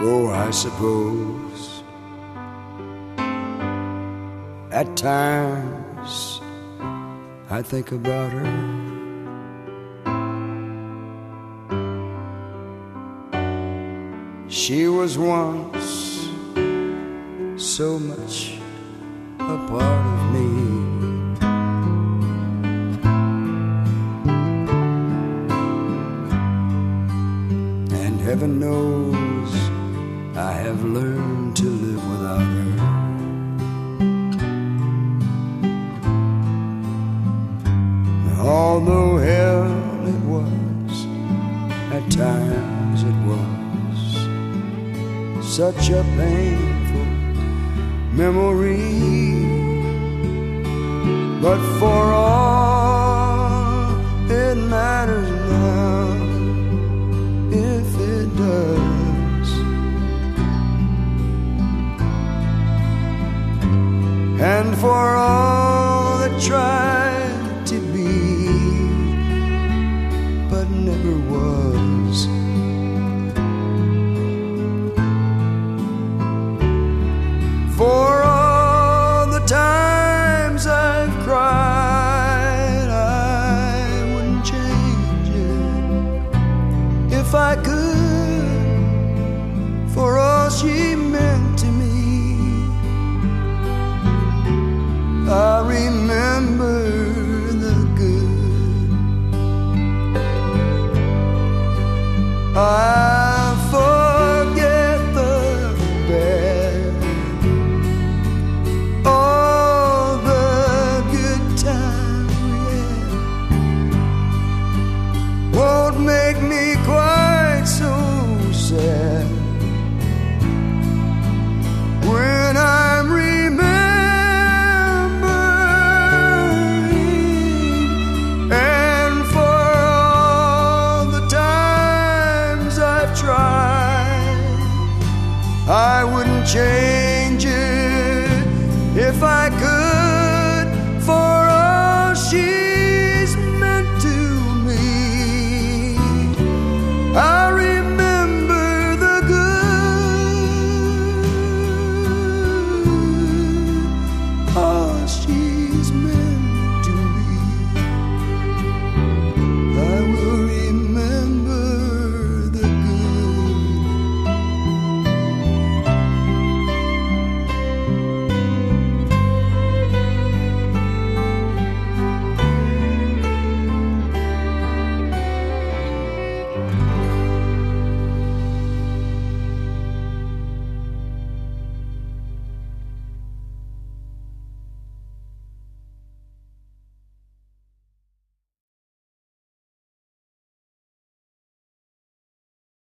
Oh, I suppose at times I think about her. She was once so much a part of me. And heaven knows I have learned to live without her. Although hell it was, at times it was such a painful memory. But for all for all that tried to be, but never was. For all the times I've cried, I wouldn't change it if I could. For all she meant I wouldn't change it if I could for all she's meant to me. I remember the good all she's meant.